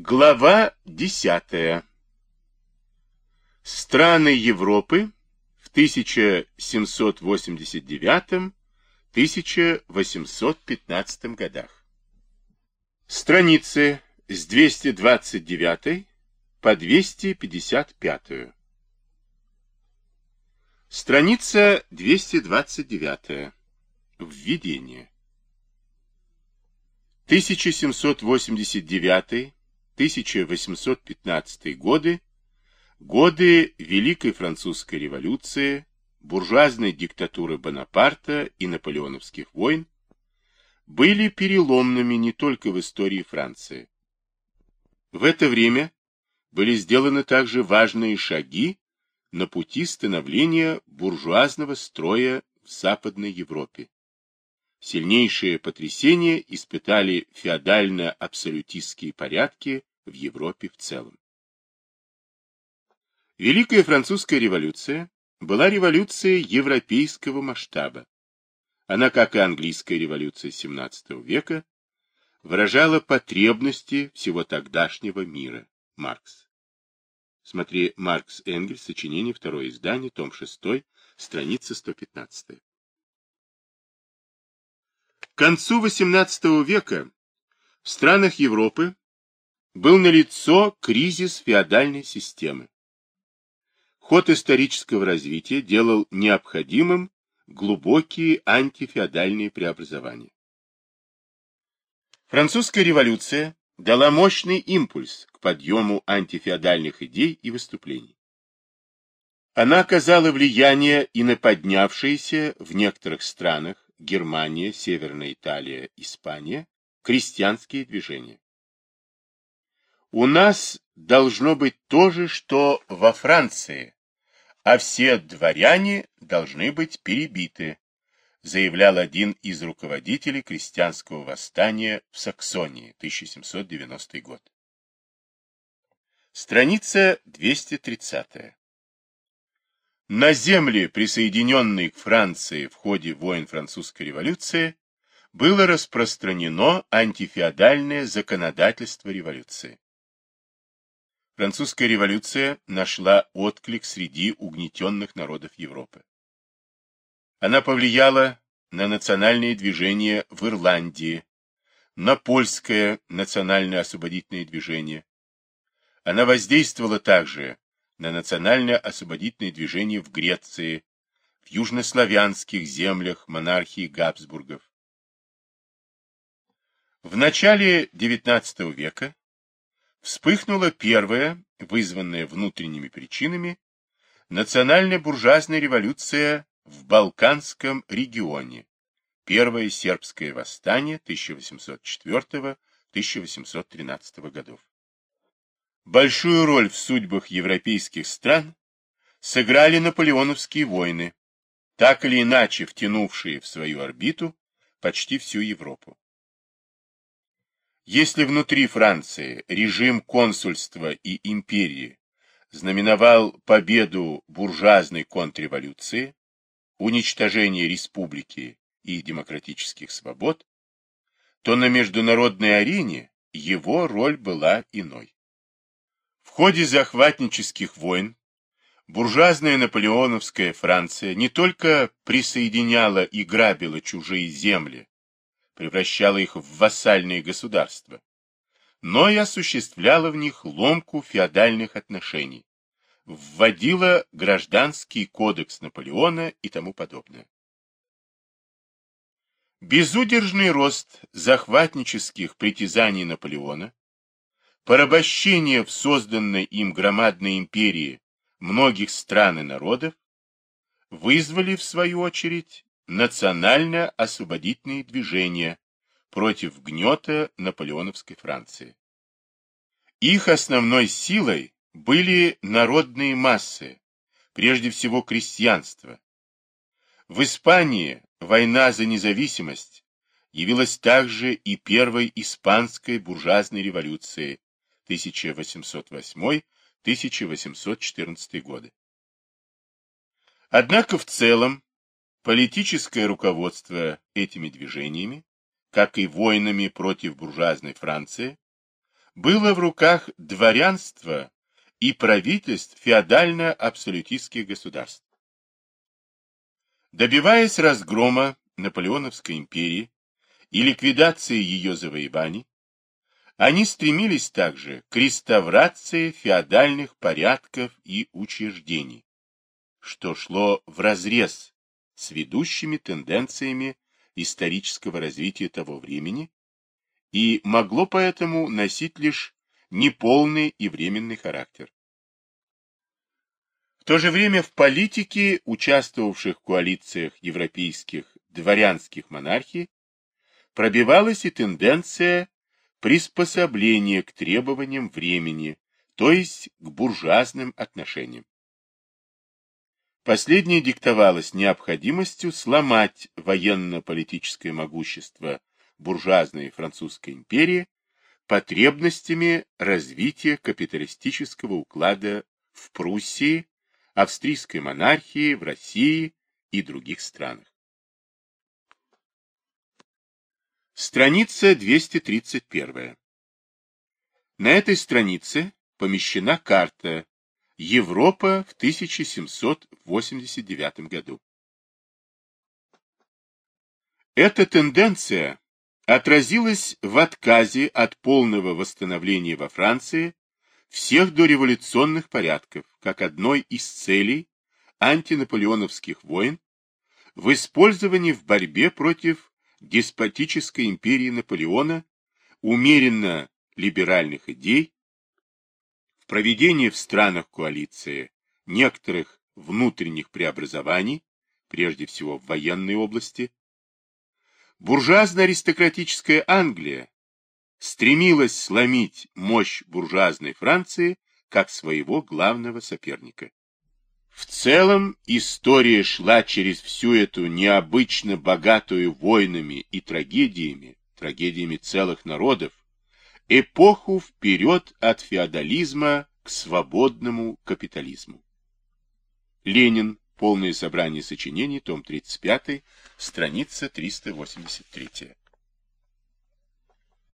Глава 10. Страны Европы в 1789-1815 годах. Страницы с 229 по 255. Страница 229. Введение. 1789 1815 годы, годы Великой Французской революции, буржуазной диктатуры Бонапарта и наполеоновских войн, были переломными не только в истории Франции. В это время были сделаны также важные шаги на пути становления буржуазного строя в Западной Европе. Сильнейшие потрясения испытали феодально-абсолютистские порядки в Европе в целом. Великая французская революция была революцией европейского масштаба. Она, как и английская революция XVII века, выражала потребности всего тогдашнего мира. Маркс. Смотри Маркс Энгельс, сочинение, второе издание, том 6, страница 115. К концу XVIII века в странах Европы был налицо кризис феодальной системы. Ход исторического развития делал необходимым глубокие антифеодальные преобразования. Французская революция дала мощный импульс к подъему антифеодальных идей и выступлений. Она оказала влияние и на поднявшиеся в некоторых странах Германия, Северная Италия, Испания крестьянские движения. У нас должно быть то же, что во Франции, а все дворяне должны быть перебиты, заявлял один из руководителей крестьянского восстания в Саксонии, 1790 год. Страница 230. На земли, присоединенные к Франции в ходе войн французской революции, было распространено антифеодальное законодательство революции. Французская революция нашла отклик среди угнетенных народов Европы. Она повлияла на национальные движения в Ирландии, на польское национальное освободительное движение. Она воздействовала также на национальное освободительное движение в Греции, в южнославянских землях монархии Габсбургов. В начале XIX века вспыхнула первая, вызванная внутренними причинами, национальная буржуазная революция в Балканском регионе, первое сербское восстание 1804-1813 годов. Большую роль в судьбах европейских стран сыграли наполеоновские войны, так или иначе втянувшие в свою орбиту почти всю Европу. Если внутри Франции режим консульства и империи знаменовал победу буржуазной контрреволюции, уничтожение республики и демократических свобод, то на международной арене его роль была иной. В ходе захватнических войн буржуазная наполеоновская Франция не только присоединяла и грабила чужие земли, превращала их в вассальные государства, но и осуществляла в них ломку феодальных отношений, вводила гражданский кодекс Наполеона и тому подобное. Безудержный рост захватнических притязаний Наполеона, порабощение в созданной им громадной империи многих стран и народов вызвали, в свою очередь, национально-освободительные движения против гнета наполеоновской Франции. Их основной силой были народные массы, прежде всего крестьянство. В Испании война за независимость явилась также и первой испанской буржуазной революцией 1808-1814 годы. Однако в целом Политическое руководство этими движениями, как и войнами против буржуазной Франции, было в руках дворянства и правительств феодально-абсолютистских государств. Добиваясь разгрома Наполеоновской империи и ликвидации ее завоеваний, они стремились также к реставрации феодальных порядков и учреждений, что шло вразрез с ведущими тенденциями исторического развития того времени и могло поэтому носить лишь неполный и временный характер. В то же время в политике участвовавших в коалициях европейских дворянских монархий пробивалась и тенденция приспособления к требованиям времени, то есть к буржуазным отношениям. Последнее диктовалось необходимостью сломать военно-политическое могущество буржуазной французской империи потребностями развития капиталистического уклада в Пруссии, австрийской монархии, в России и других странах. Страница 231. На этой странице помещена карта Европа в 1789 году. Эта тенденция отразилась в отказе от полного восстановления во Франции всех дореволюционных порядков, как одной из целей антинаполеоновских войн, в использовании в борьбе против деспотической империи Наполеона умеренно либеральных идей, в проведении в странах коалиции некоторых внутренних преобразований, прежде всего в военной области, буржуазно-аристократическая Англия стремилась сломить мощь буржуазной Франции как своего главного соперника. В целом история шла через всю эту необычно богатую войнами и трагедиями, трагедиями целых народов, эпоху вперед от феодализма к свободному капитализму. Ленин. Полное собрание сочинений. Том 35. Страница 383.